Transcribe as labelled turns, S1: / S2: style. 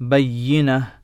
S1: بينة